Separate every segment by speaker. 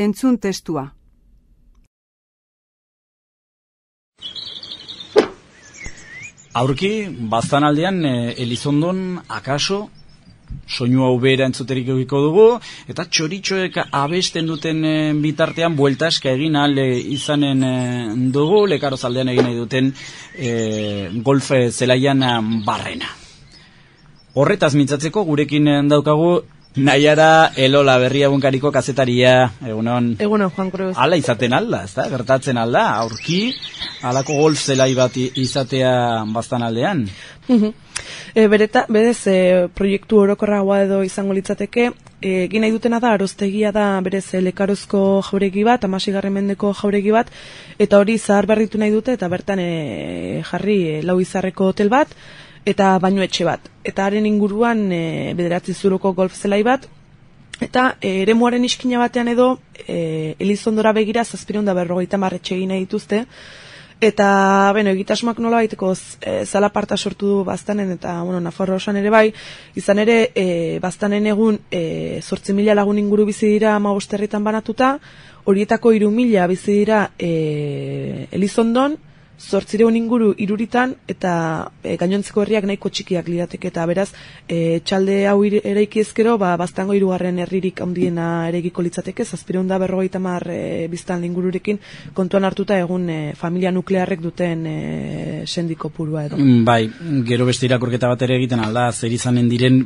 Speaker 1: Entzun testua.
Speaker 2: Aurki, baztan aldean, e, Elizondon, akaso, soinu hau behera entzuterik egiko dugu, eta txoritxoek abesten duten e, bitartean bueltaska egin alde izanen e, dugu, lekaroz aldean egin nahi duten e, golfe zelaian barrena. Horretaz mintzatzeko, gurekin daukagu Naiara Elola berria bunkariko kazetaria, egunon.
Speaker 3: Egunon, Juan Cruz.
Speaker 2: Ala izaten alda, ez da? Gertatzen alda, aurki, alako golf zelai bat izatea bastan aldean.
Speaker 3: e, bereta, berez, e, proiektu orokorra edo izango litzateke, e, gina idutena da, aroztegia da, berez, lekarozko jauregi bat, amasigarren mendeko jauregi bat, eta hori zahar berritu nahi dute, eta bertan e, jarri e, lau izarreko hotel bat, eta baino etxe bat. Eta haren inguruan e, bederatzi zuruko golf zelai bat, eta e, ere iskina batean edo e, elizondora begira zazpireun da berrogeita marretxe egine dituzte, Eta, bueno, egitasmak nola baiteko e, zala parta sortu du baztanen, eta, bueno, Nafarro osan ere bai, izan ere, e, baztanen egun e, sortzi mila lagun inguru bizi dira ama banatuta, horietako iru mila bizi dira e, Elizondon, zortzireun inguru iruritan eta e, gainontzeko herriak nahiko txikiak lirateke eta beraz e, txalde hau eraiki ezkero ba, bastango irugarren herririk handiena eregiko litzateke zazpireun da berrogeita mar e, biztan ingururekin kontuan hartuta egun e, familia nuklearrek duten e, sendiko purua edo.
Speaker 2: Mm, bai, gero beste irakurketa bat ere egiten alda zer izanen diren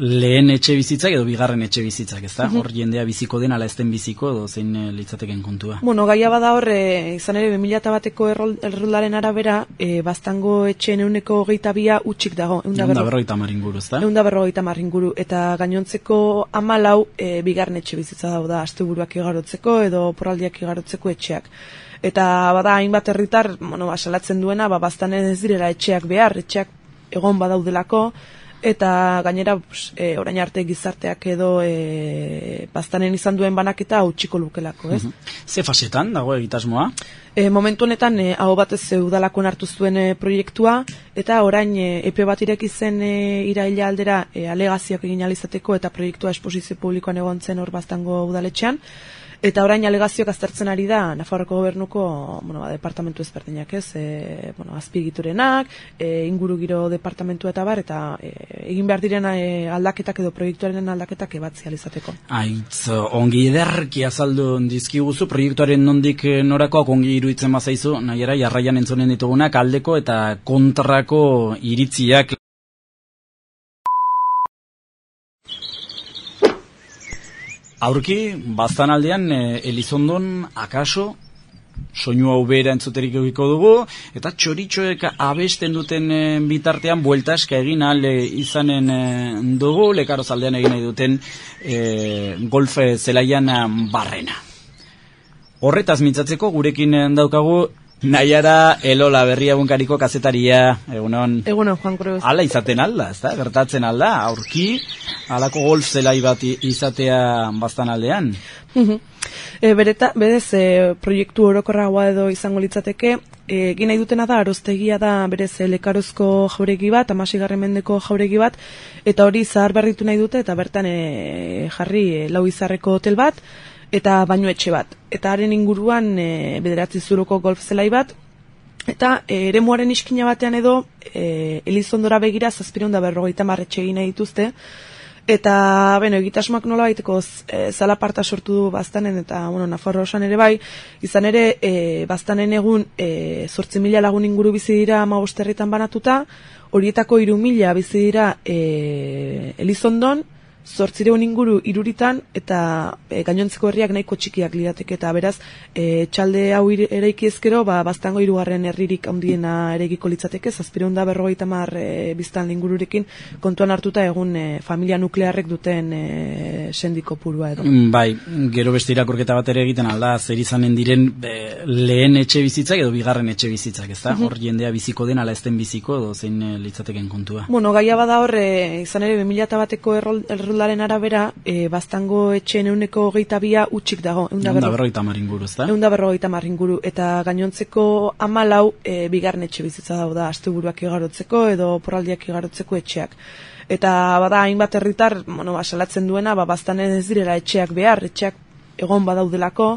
Speaker 2: lehen etxe bizitzak edo bigarren etxe bizitzak, ez da? Hor jendea biziko den ala ezten biziko edo zein e, litzateken kontua.
Speaker 3: Bueno, gaia bada hor, izan ere 2000 bateko errol udaren arabera, e, baztango etxe neuneko hogeita bia utxik dago.
Speaker 2: Eunda berrogeita maringuru, ez da?
Speaker 3: Eunda berrogeita maringuru. Eta gainontzeko amalau, e, bigarren etxe bizitza dago da, aste buruak igarotzeko edo poraldiak igarotzeko etxeak. Eta bada hainbat herritar, bueno, basalatzen duena, ba, baztanen ez direla etxeak behar, etxeak egon badaudelako, eta gainera pues, e, orain arte gizarteak edo e, baztanen izan duen banaketa utxiko lukelako, ez? Mhm.
Speaker 2: Ze fasetan dago egitasmoa?
Speaker 3: E, momentu honetan e, hau batez udalakon hartu zuen e, proiektua eta orain e, epe bat ireki zen e, iraila aldera e, alegazioak egin alizateko eta proiektua esposizio publikoan egontzen hor baztango udaletxean Eta orain alegazioak aztertzen ari da Nafarroko gobernuko bueno, ba, departamentu ezberdinak, ez? E, bueno, azpigiturenak, e, inguru giro departamentu eta bar eta e, egin behar direna e, aldaketak edo proiektuaren aldaketak ebatzi alizateko.
Speaker 2: Aitz, ongi ederki azaldu dizkiguzu proiektuaren nondik e, norakoak ongi iruditzen bazaizu, nahiera jarraian entzonen ditugunak aldeko eta kontrako iritziak Aurki, baztan aldean, e, Elizondon, akaso, soinu hau bera entzuterik egiko dugu, eta txoritxoek abesten duten e, bitartean bueltaska egin alde izanen e, dugu, lekaro zaldean egin nahi duten e, golfe zelaian barrena. Horretaz mintzatzeko gurekin daukagu Naiara Elola berria egunkariko kazetaria, egunon.
Speaker 3: Egunon, Juan Cruz.
Speaker 2: Ala izaten alda, ez da? Gertatzen alda, aurki, alako golf zelai bat izatea bastan aldean.
Speaker 3: e, bereta, berez, e, proiektu orokorra edo izango litzateke, e, nahi dutena da, aroztegia da, berez, e, lekarozko jauregi bat, amasigarren mendeko jauregi bat, eta hori zahar berritu nahi dute, eta bertan e, jarri e, lau izarreko hotel bat, eta baino etxe bat. Eta haren inguruan e, bederatzi zuruko golf zelai bat, eta e, ere muaren iskina batean edo e, elizondora begira zazpiron da berrogeita marretxe egin dituzte, Eta, bueno, egitasmoak nola baiteko e, zala parta sortu du baztanen, eta, bueno, Nafarro osan ere bai, izan ere, e, baztanen egun, e, sortzi mila lagun inguru bizi dira ama banatuta, horietako iru mila bizi dira e, Elizondon, zortzireun inguru iruritan eta e, gainontzeko herriak nahiko txikiak lirateke eta beraz e, txalde hau eraiki ezkero ba, baztango irugarren herririk handiena eregiko litzateke zazpireun da berrogeita mar e, biztan ingururekin kontuan hartuta egun e, familia nuklearrek duten e, sendiko purua edo.
Speaker 2: Mm, bai, gero beste irakurketa bat ere egiten alda zer izanen diren lehen etxe bizitzak edo bigarren etxe bizitzak, ez da? Hor jendea biziko den ala ezten biziko edo zein e, litzateken kontua.
Speaker 3: Bueno, gaia bada hor, e, izan ere 2000 bateko errol, erroldaren arabera, e, baztango etxen euneko hogeita bia utxik dago.
Speaker 2: Eunda berrogeita maringuru, ez da?
Speaker 3: Eunda berrogeita maringuru. Eta gainontzeko amalau e, bigarren etxe bizitza dago da, asteburuak igarotzeko edo porraldiak igarotzeko etxeak. Eta bada hainbat herritar, bueno, basalatzen duena, ba, baztanen ez direla etxeak behar, etxeak egon badaudelako,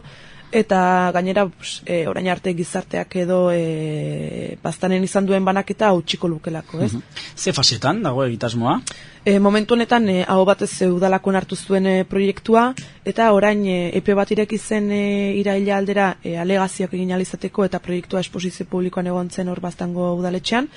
Speaker 3: eta gainera pues, e, orain arte gizarteak edo e, baztanen izan duen banaketa utxiko lukelako, ez? Mhm.
Speaker 2: Ze fasetan dago egitasmoa?
Speaker 3: E, momentu honetan e, hau batez udalako hartu zuen e, proiektua eta orain e, epe bat ireki zen e, iraila aldera e, alegazioak egin alizateko eta proiektua esposizio publikoan egontzen hor baztango udaletxean.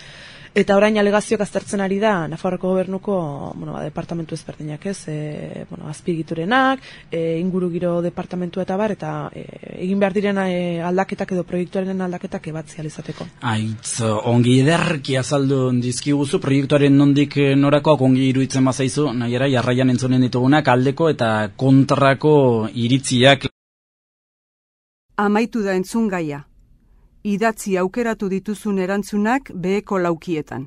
Speaker 3: Eta orain alegazioak aztertzen ari da Nafarroko gobernuko bueno, ba, departamentu ezberdinak ez, e, bueno, azpigiturenak, e, inguru giro departamentu eta bar, eta e, egin behar diren e, aldaketak edo proiektuaren aldaketak ebatzi alizateko.
Speaker 2: Aitz, ongi ederki azaldu dizkiguzu, proiektuaren nondik norakoak ongi iruditzen bazaizu, nahiera jarraian entzonen ditugunak aldeko eta kontrako iritziak.
Speaker 1: Amaitu da entzun gaia idatzi aukeratu dituzun erantzunak beheko laukietan.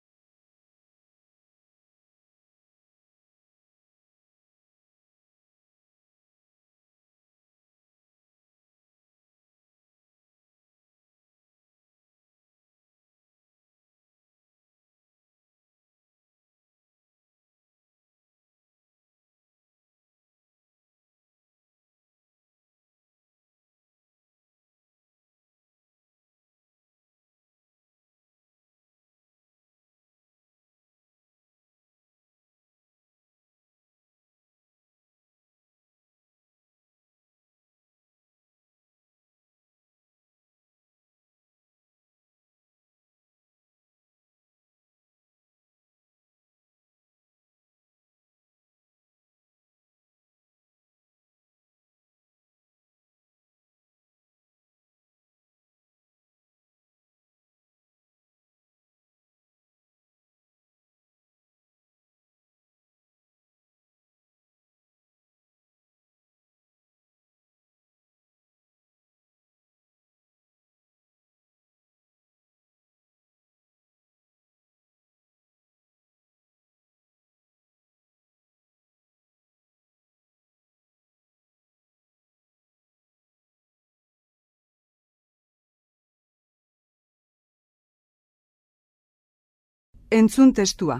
Speaker 1: Entzun testua.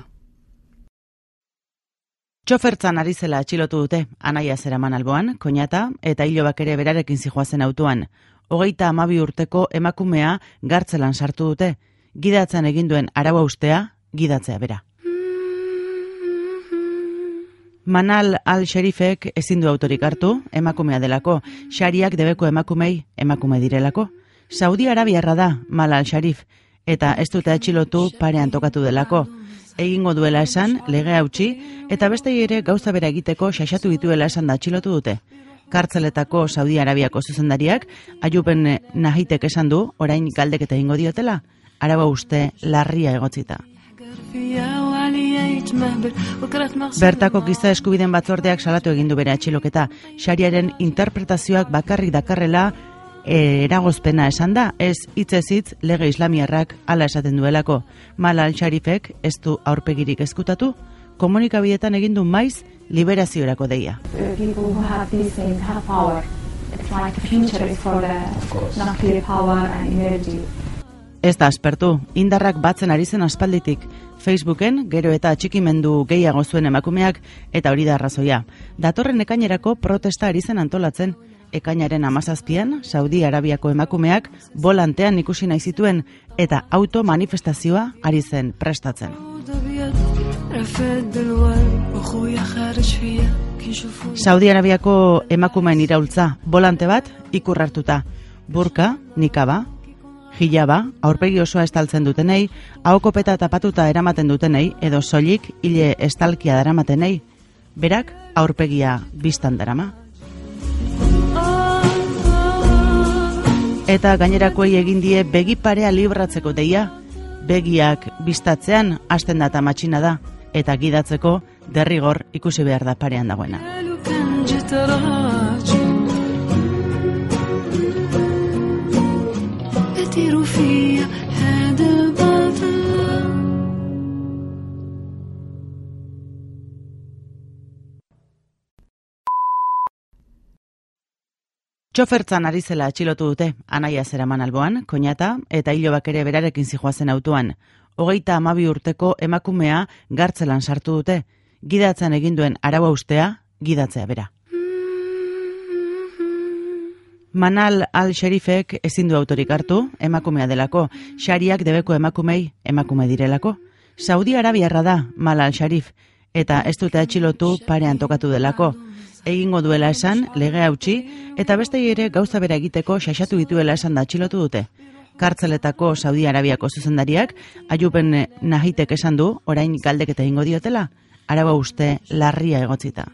Speaker 4: Txofertzan ari zela atxilotu dute, anaia zeraman alboan, koñata eta hilobak ere berarekin zijoazen autuan. Hogeita amabi urteko emakumea gartzelan sartu dute, gidatzen eginduen araba ustea, gidatzea bera. Manal al-Sherifek ezin du autorik hartu, emakumea delako, xariak debeko emakumei emakume direlako. Saudi Arabiarra da, Mal al-Sharif, eta ez dute atxilotu parean tokatu delako. Egingo duela esan, lege hautsi, eta beste ere gauza bera egiteko xaxatu dituela esan da atxilotu dute. Kartzeletako Saudi Arabiako zuzendariak, aiupen nahitek esan du, orain galdeketa egingo diotela, araba uste larria egotzita. Bertako giza eskubiden batzordeak salatu egin du bere atxiloketa, xariaren interpretazioak bakarrik dakarrela eragozpena esan da, ez hitzez hitz lege islamiarrak hala esaten duelako. Mal al-Sharifek ez du aurpegirik ezkutatu, komunikabidetan egin du maiz liberaziorako deia. Ez da aspertu, indarrak batzen ari zen aspalditik. Facebooken, gero eta atxikimendu gehiago zuen emakumeak, eta hori da arrazoia. Datorren ekainerako protesta ari zen antolatzen. Ekainaren amazazpian, Saudi Arabiako emakumeak volantean ikusi nahi zituen, eta auto manifestazioa ari zen prestatzen. Saudi Arabiako emakumeen iraultza, volante bat, ikurrartuta. Burka, nikaba, Hilaba, aurpegi osoa estaltzen dutenei, ahokopeta tapatuta eramaten dutenei, edo soilik hile estalkia daramatenei, berak aurpegia biztan darama. Eta gainerakoei egin die begi parea libratzeko deia, begiak biztatzean hasten data matxina da, eta gidatzeko derrigor ikusi behar da parean dagoena. Txofertzan ari zela atxilotu dute, anaia zeraman alboan, koñata, eta hilobak ere berarekin zijoazen autuan. Hogeita amabi urteko emakumea gartzelan sartu dute, gidatzen eginduen araba ustea, gidatzea bera. Manal al-Sherifek ezin du autorik hartu, emakumea delako, xariak debeko emakumei emakume direlako. Saudi Arabiarra da, Mal al-Sharif, eta ez dute atxilotu parean tokatu delako egingo duela esan, lege hautsi, eta beste ere gauza bera egiteko xaxatu dituela esan da txilotu dute. Kartzeletako Saudi Arabiako zuzendariak, aiupen nahitek esan du, orain galdeketa egingo diotela, araba uste larria egotzita.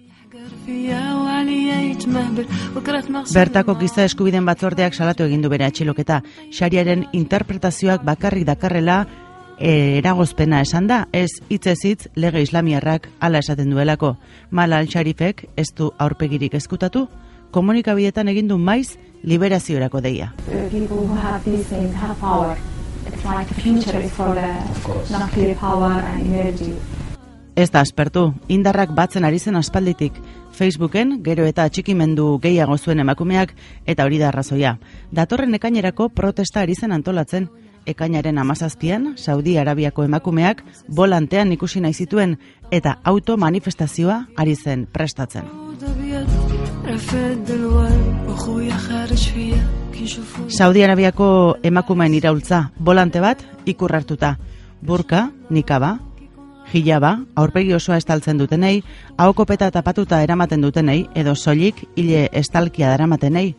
Speaker 4: Bertako giza eskubiden batzordeak salatu egin du bere atxiloketa, xariaren interpretazioak bakarrik dakarrela eragozpena esan da, ez hitzez hitz lege islamiarrak hala esaten duelako. Mal al-Sharifek ez du aurpegirik ezkutatu, komunikabidetan egin du maiz liberaziorako deia. Ez da aspertu, indarrak batzen ari zen aspalditik. Facebooken, gero eta atxikimendu gehiago zuen emakumeak, eta hori da arrazoia. Datorren ekainerako protesta ari zen antolatzen. Ekainaren amazazpian, Saudi Arabiako emakumeak volantean ikusi nahi zituen, eta auto manifestazioa ari zen prestatzen. Saudi Arabiako emakumeen iraultza, volante bat, ikurrartuta. Burka, nikaba, hilaba, aurpegi osoa estaltzen dutenei, ahokopeta tapatuta eramaten dutenei, edo soilik hile estalkia daramatenei,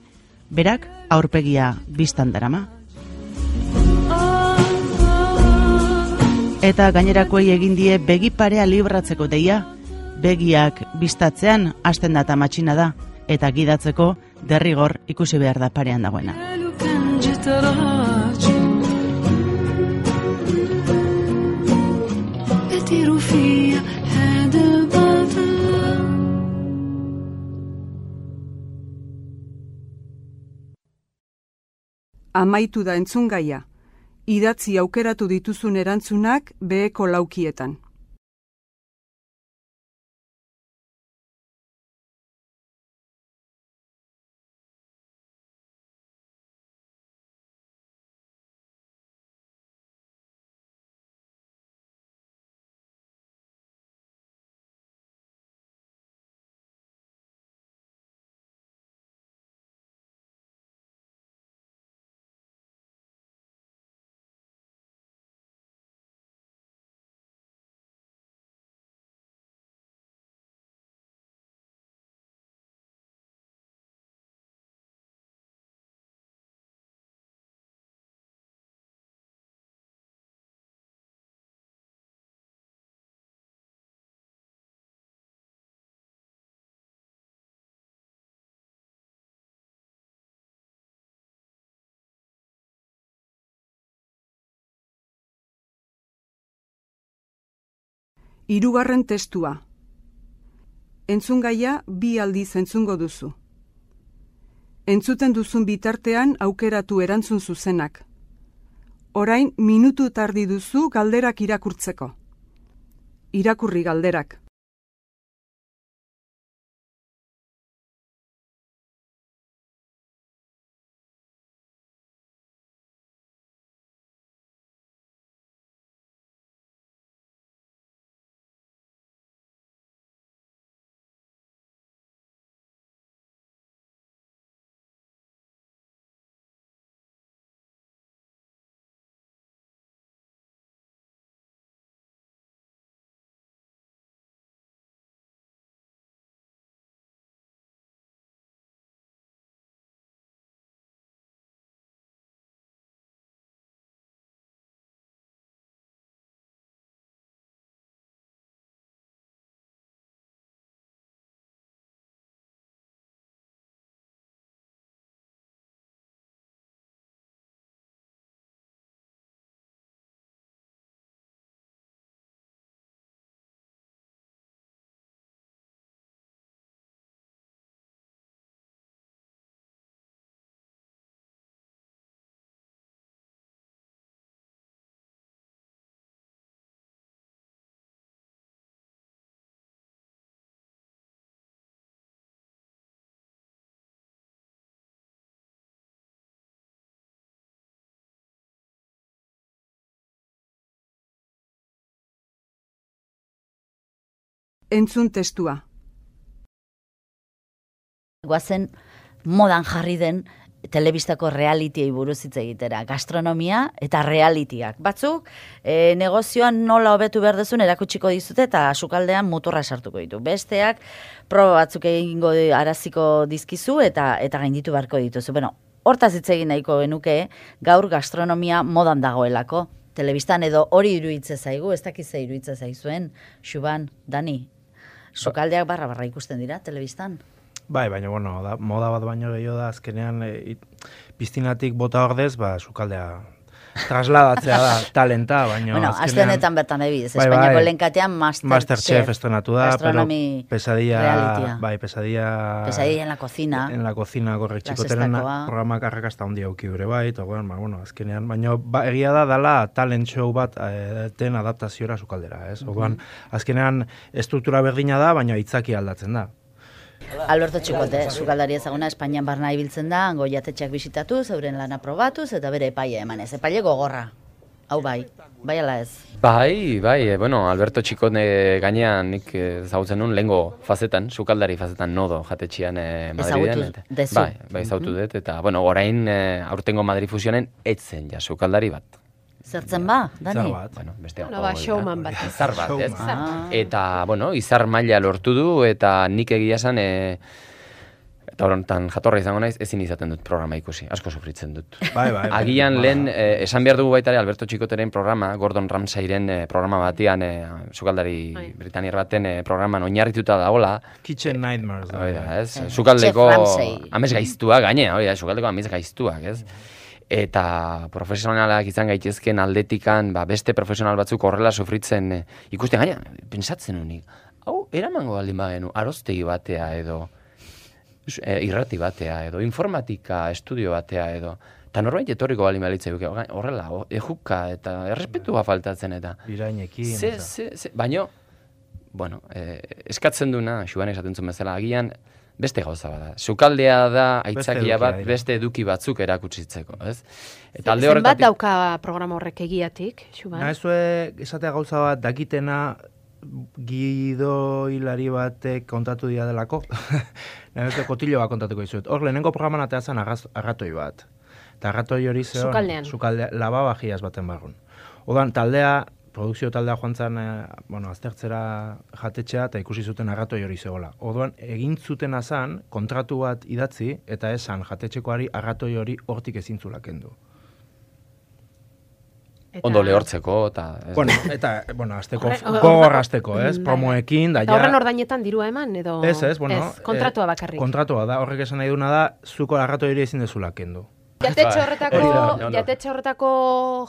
Speaker 4: berak aurpegia biztan darama. Eta gainerakoei egin die begi parea libratzeko deia, begiak biztatzean hasten data matxina da, eta gidatzeko derrigor ikusi behar da parean dagoena.
Speaker 1: Amaitu da entzungaia. Idatzi aukeratu dituzun erantzunak beheko laukietan. Hirugarren testua. Entzun gaia bi aldiz entzungo duzu. Entzuten duzun bitartean aukeratu erantzun zuzenak. Orain minutu tardi duzu galderak irakurtzeko. Irakurri galderak. Entzun testua.
Speaker 5: Guazen modan jarri den telebistako realitiei buruz hitz egitera, gastronomia eta realitiak. Batzuk, e, negozioan nola hobetu behar dezun erakutsiko dizute eta sukaldean muturra sartuko ditu. Besteak, proba batzuk egingo araziko dizkizu eta eta gainditu beharko dituzu. Bueno, hortaz hitz egin nahiko genuke, gaur gastronomia modan dagoelako. Telebistan edo hori iruitze zaigu, ez dakiz ze iruitze zaizuen, Xuban, Dani, sukaldeak barra barra ikusten dira telebistan.
Speaker 6: Bai, baina, bueno, da, moda bat baino gehiago da, azkenean, e, it, piztinatik bota ordez, ba, sukaldea trasladatzea da talenta, baina
Speaker 5: bueno, aste honetan bertan ebiz,
Speaker 6: Bai,
Speaker 5: Espainiako
Speaker 6: bai.
Speaker 5: lehenkatean Masterchef.
Speaker 6: Masterchef estrenatu da, pero pesadilla,
Speaker 5: realitia.
Speaker 6: bai, pesadilla...
Speaker 5: Pesadilla en la cocina.
Speaker 6: En la cocina, gorre
Speaker 5: La
Speaker 6: txikoteren
Speaker 5: sextakoa.
Speaker 6: programak arrakasta handi auki gure bai, eta bueno, ba, bueno, azkenean, baina ba, egia da dala talent show bat eh, den adaptaziora sukaldera, ez? Orduan, azkenean estruktura berdina da, baina hitzaki aldatzen da.
Speaker 5: Alberto Txikote, sukaldari ezaguna Espainian barna ibiltzen da, hango jatetxeak bisitatu, euren lana probatuz, eta bere epaia emanez. Epaile gogorra. Hau bai, bai ala ez.
Speaker 7: Bai, bai, e, bueno, Alberto Txikot e, gainean nik eh, ezagutzen nun lengo fazetan, sukaldari fazetan nodo jatetxian e, Madriden.
Speaker 5: Ezagutu dezu.
Speaker 7: Bai, bai, ezagutu dut, eta, bueno, orain e, aurtengo Madrid fusionen etzen ja sukaldari bat.
Speaker 5: Zertzen ba, Dani?
Speaker 6: Zer bat.
Speaker 7: Bueno, beste
Speaker 8: Bueno, ba, showman bat.
Speaker 7: Izar bat, ez?
Speaker 5: Ah.
Speaker 7: Eta, bueno, izar maila lortu du, eta nik egia esan, e, eta horontan jatorra izango naiz, ezin izaten dut programa ikusi, asko sufritzen dut.
Speaker 6: Bai, bai. bai.
Speaker 7: Agian
Speaker 6: Ba,
Speaker 7: lehen, eh, esan behar dugu baita ere Alberto Txikoteren programa, Gordon Ramsayren eh, programa batean, eh, sukaldari
Speaker 8: Bai.
Speaker 7: britaniar baten eh, programan oinarrituta dagola,
Speaker 6: Kitchen Nightmares. da.
Speaker 7: hori da, ez?
Speaker 5: Eh,
Speaker 7: Sukaldeko amez gaiztua, gaine, hori da, sukaldeko amez gaiztuak, ez? Eta profesionalak izan gaitezken aldetikan, ba, beste profesional batzuk horrela sufritzen eh, ikusten gaina, pensatzen unik, hau, eramango baldin bagenu, aroztegi batea edo, e, irrati batea edo, informatika estudio batea edo, eta norbait etorriko baldin balitza horrela, o, ejuka eta errespetua faltatzen eta,
Speaker 6: Irainekin.
Speaker 7: ze, ze, ze, baino, bueno, eh, eskatzen duna, Xuan esaten zuen bezala, agian, beste gauza bada. Sukaldea da aitzakia bat,
Speaker 6: dira.
Speaker 7: beste eduki batzuk erakutsitzeko, ez? Eta alde
Speaker 8: Zenbat
Speaker 7: horretatik...
Speaker 8: dauka programa horrek egiatik, Xuban?
Speaker 6: Naizue esatea gauza bat dakitena gidoilari batek kontatu dia delako. Naizue kotillo bat kontatuko dizuet. Hor, lehenengo programan atea zen arraz- arratoi bat. Eta arratoi hori zeon...
Speaker 8: Sukaldean.
Speaker 6: Sukalde, lababajiaz baten barrun. Odan, taldea, produkzio taldea joan zen, eh, bueno, aztertzera jatetxea eta ikusi zuten arratoi hori zegoela. Orduan, egin zuten azan, kontratu bat idatzi, eta esan jatetxekoari arratoi hori hortik ezintzula kendu.
Speaker 8: Eta-
Speaker 7: Ondo lehortzeko, eta... ez
Speaker 6: Bueno, eta, bueno, azteko, gogor azteko, ez? Promoekin, da ja...
Speaker 8: horren ordainetan dirua eman, edo...
Speaker 6: Ez, ez, bueno...
Speaker 8: Ez, kontratua
Speaker 6: eh,
Speaker 8: bakarrik.
Speaker 6: Kontratua da, horrek esan nahi duna da, zuko arrato hori ezin dezula kendu.
Speaker 8: Jatetxe horretako,
Speaker 7: Hori da, ondo.
Speaker 8: jatetxe horretako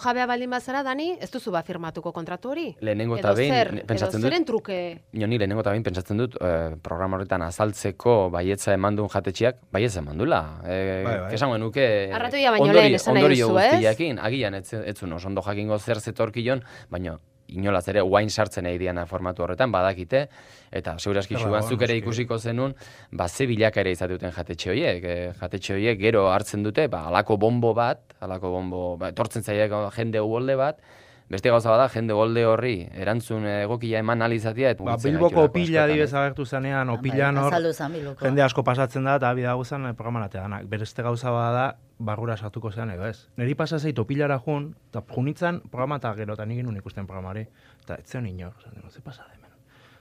Speaker 8: jabea baldin bazara, Dani, ez duzu ba firmatuko kontratu hori?
Speaker 7: Lehenengo eta behin,
Speaker 8: zer,
Speaker 7: pentsatzen dut-
Speaker 8: truke?
Speaker 7: Joni, lehenengo eta behin pentsatzen dut, eh, programa horretan azaltzeko baietza emandun jatetxiak, baietza emandula. E,
Speaker 6: Bai, bai.
Speaker 7: Esan nuke...
Speaker 8: Arratoia baino
Speaker 7: ondori-
Speaker 8: lehen esan nahi duzu, ez?
Speaker 7: guztiakin, agian zuen oso ondo jakingo zer zetorkion, baina inolaz ere guain sartzen nahi diana formatu horretan, badakite, eta segurazki xuan zuk ere ikusiko zenun, ba, ze bilaka ere izate duten jatetxe horiek. E, jatetxe horiek gero hartzen dute, ba, alako bombo bat, alako bombo, ba, etortzen zaiek jende uholde bat, Beste gauza bada, jende golde horri, erantzun egokia eman alizatia, eta
Speaker 6: Ba, Bilboko opila
Speaker 7: eh.
Speaker 6: agertu zenean, opilan hor,
Speaker 5: azaldu zen Bilboko.
Speaker 6: jende asko pasatzen da, eta bida guzan programaratea danak. Bereste gauza bada, barrura sartuko zean edo ez. Neri pasa zait opilara jun, eta junitzen programa eta gero, eta nik ikusten programari, eta ez zen inor, digo, ze pasa da hemen.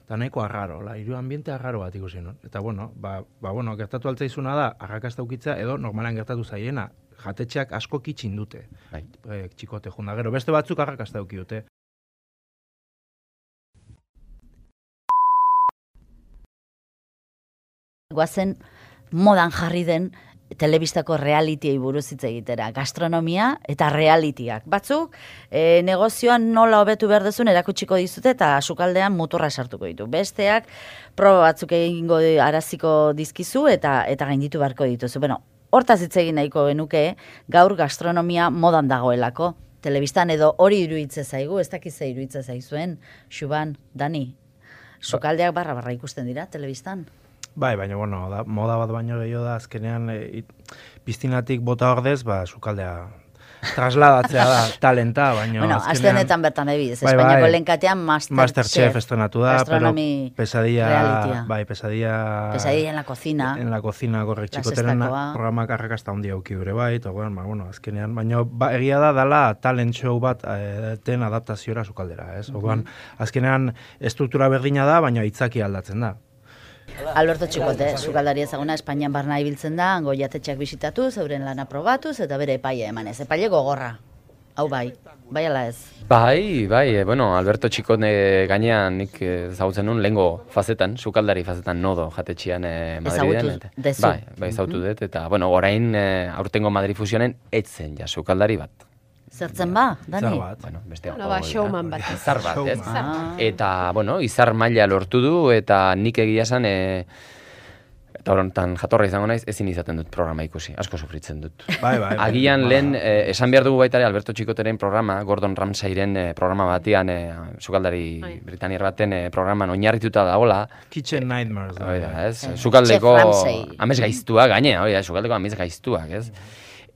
Speaker 6: Eta nahiko arraro, la, hiru ambiente arraro bat ikusi nuen. Eta bueno, ba, ba bueno, gertatu altzaizuna da, arrakasta ukitzea, edo normalan gertatu zaiena, jatetxeak asko kitxin dute.
Speaker 7: Bai.
Speaker 6: E, txikote junda, gero beste batzuk arrakasta uki dute.
Speaker 5: Guazen modan jarri den telebistako realitiei buruz hitz egitera, gastronomia eta realitiak. Batzuk, e, negozioan nola hobetu behar duzun erakutsiko dizute eta sukaldean muturra sartuko ditu. Besteak, proba batzuk egingo araziko dizkizu eta eta gainditu beharko dituzu. Bueno, hortaz hitz egin nahiko genuke, gaur gastronomia modan dagoelako. Telebistan edo hori iruitze zaigu, ez dakiz ze iruitze zaizuen, Xuban, Dani, sukaldeak barra barra ikusten dira telebistan.
Speaker 6: Bai, baina, bueno, da, moda bat baino gehiago da, azkenean, e, piztinatik bota ordez, ba, sukaldea trasladatzea da, talenta, baina
Speaker 5: bueno,
Speaker 6: azkenean...
Speaker 5: honetan bertan ebiz,
Speaker 6: Bai,
Speaker 5: Espainiako
Speaker 6: bai.
Speaker 5: lehenkatean Masterchef.
Speaker 6: Masterchef estrenatu da, pero pesadilla,
Speaker 5: realitia.
Speaker 6: bai, pesadilla...
Speaker 5: Pesadilla en la cocina.
Speaker 6: En la cocina, korre,
Speaker 5: La
Speaker 6: txikoteren programak arrakasta handia auki dure bai, eta bueno, ba, bueno, azkenean, baina ba, egia da dala talent show bat eh, ten adaptaziora sukaldera, ez? Orduan, azkenean estruktura berdina da, baina itzaki aldatzen da.
Speaker 5: Alberto Txikote, sukaldari ezaguna Espainian barna ibiltzen da, hango jatetxeak bisitatu, euren lana probatuz, eta bere epaia emanez. Epaile gogorra. Hau bai, bai ala ez.
Speaker 7: Bai, bai, e, bueno, Alberto Txikone gainean nik eh, ezagutzen nun lehengo fazetan, sukaldari fazetan nodo jatetxian e, Madriden.
Speaker 5: Ezagutu
Speaker 7: eta-
Speaker 5: dezu.
Speaker 7: Bai, bai, ezagutu dut, eta, bueno, orain e, aurtengo Madrid fusionen etzen ja sukaldari bat.
Speaker 5: Zertzen ba, Dani?
Speaker 6: Zer bat.
Speaker 7: Bueno, beste
Speaker 8: Bueno, ba,
Speaker 7: da.
Speaker 8: showman bat.
Speaker 7: Izar bat, ez?
Speaker 5: Ah.
Speaker 7: Eta, bueno, izar maila lortu du, eta nik egia esan, e, eta horontan jatorra izango naiz, ezin izaten dut programa ikusi, asko sufritzen dut.
Speaker 6: Bai, bai. bai.
Speaker 7: Agian
Speaker 6: Ba,
Speaker 7: lehen, eh, esan behar dugu baita ere Alberto Txikoteren programa, Gordon Ramsayren eh, programa batean, eh, sukaldari
Speaker 8: Bai.
Speaker 7: Britaniar baten eh, programan oinarrituta dagoela,
Speaker 6: Kitchen Nightmares. da.
Speaker 7: hori da, ez?
Speaker 5: Eh,
Speaker 7: Sukaldeko amez gaiztuak, gaine, hori da, sukaldeko amez gaiztuak, ez?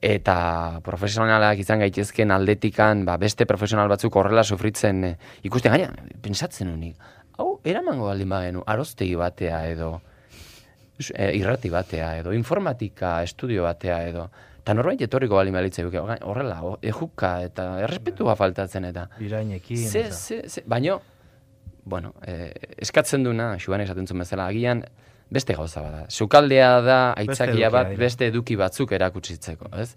Speaker 7: Eta profesionalak izan gaitezken aldetikan, ba, beste profesional batzuk horrela sufritzen eh, ikusten gaina, pentsatzen unik. Hau, eramango baldin bagenu, aroztegi batea edo, e, irrati batea edo, informatika estudio batea edo, eta norbait etorriko baldin balitza duke, horrela, ejuka eta errespetua faltatzen eta.
Speaker 6: Irainekin.
Speaker 7: Ze, ze, ze, baino, bueno, eh, eskatzen duna, xuan esaten zuen bezala, agian, beste gauza bada. Sukaldea da, aitzakia bat,
Speaker 6: dira.
Speaker 7: beste eduki batzuk erakutsitzeko, ez?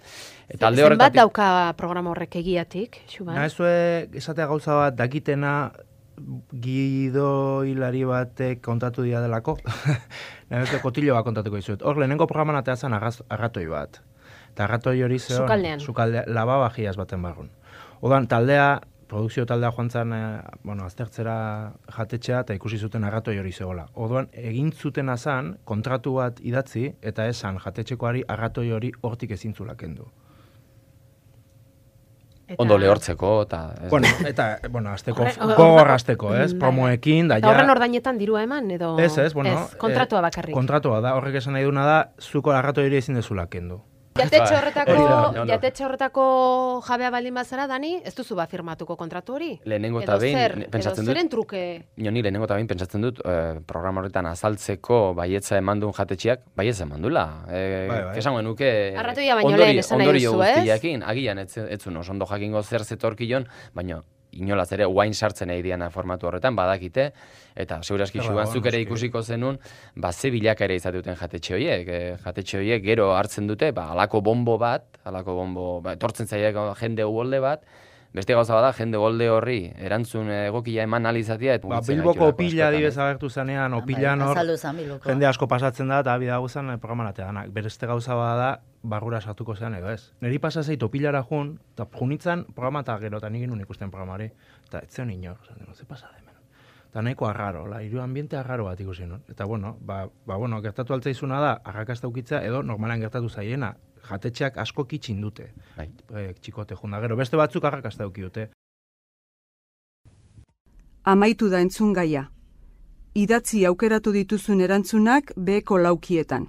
Speaker 7: Eta alde
Speaker 8: Zenbat
Speaker 7: horretatik...
Speaker 8: dauka programa horrek egiatik, Xuban?
Speaker 6: Naizue esatea gauza bat dakitena Guido hilari batek kontatu dia delako. Naizue kotillo bat kontatuko dizuet. Hor, lehenengo programan atea zen arratoi bat. Eta arratoi hori zeon...
Speaker 8: Sukaldean.
Speaker 6: Sukaldea, lababajiaz baten barrun. Odan, taldea, produkzio taldea joan zen, eh, bueno, aztertzera jatetxea eta ikusi zuten arratoi hori zegoela. Orduan, egin zuten azan, kontratu bat idatzi, eta esan jatetxekoari arratoi hori hortik ezintzula kendu.
Speaker 8: Eta-
Speaker 7: Ondo lehortzeko, eta... ez?
Speaker 6: Bueno, eta, bueno, azteko, gogor azteko, ez? Promoekin, da ja...
Speaker 8: horren ordainetan dirua eman, edo...
Speaker 6: Ez, ez, bueno...
Speaker 8: Ez, kontratua
Speaker 6: eh,
Speaker 8: bakarrik.
Speaker 6: Kontratua da, horrek esan nahi duna da, zuko arrato hori ezin dezula kendu.
Speaker 8: Jatetxe
Speaker 7: Bai,
Speaker 8: horretako, jatetxe horretako jabea baldin bazara, Dani, ez duzu ba firmatuko kontratu hori?
Speaker 7: Lehenengo eta behin,
Speaker 8: zer,
Speaker 7: pentsatzen dut-
Speaker 8: zeren truke...
Speaker 7: Joni, lehenengo eta behin pentsatzen dut, eh, programa horretan azaltzeko baietza emandun jatetxiak, baietza emandula. E,
Speaker 6: Bai, bai.
Speaker 7: Esango nuke...
Speaker 8: Baino lehen esan nahi
Speaker 7: ondorio
Speaker 8: duzu, ez?
Speaker 7: guztiakin, agian ez, ez ondo jakingo zer zetorkion, baina inolaz ere guain sartzen nahi diana formatu horretan, badakite, eta segurazki
Speaker 6: Zer
Speaker 7: xuan
Speaker 6: dago,
Speaker 7: zuk ere ikusiko zenun, ba, ze bilaka ere izate duten jatetxe horiek. E, jatetxe horiek gero hartzen dute, ba, alako bombo bat, alako bombo, ba, etortzen zaiek jende uholde bat, Beste gauza bada, jende golde horri, erantzun egokia eman analizatia, eta
Speaker 6: Ba, Bilboko opila adibez
Speaker 7: eh?
Speaker 6: agertu zanean, opilan hor,
Speaker 5: zan
Speaker 6: jende asko pasatzen da, eta abi dago zen programaratea danak. Bereste gauza bada da, barrura sartuko zean edo ez. Neri pasa zait opilara jun, eta junitzen programa eta gero, eta nik ikusten programari, eta ez zen inor, esan, digo, ze pasa da hemen. Eta nahiko arraro, la, hiru ambiente arraro bat ikusi nun. Eta bueno, ba, ba bueno, gertatu altzaizuna da, arrakasta ukitza, edo normalan gertatu zaiena, jatetxeak asko kitxin dute.
Speaker 7: Bai.
Speaker 6: E, txikote junda, gero beste batzuk arrakasta uki dute.
Speaker 1: Amaitu da entzun gaia. Idatzi aukeratu dituzun erantzunak beheko laukietan.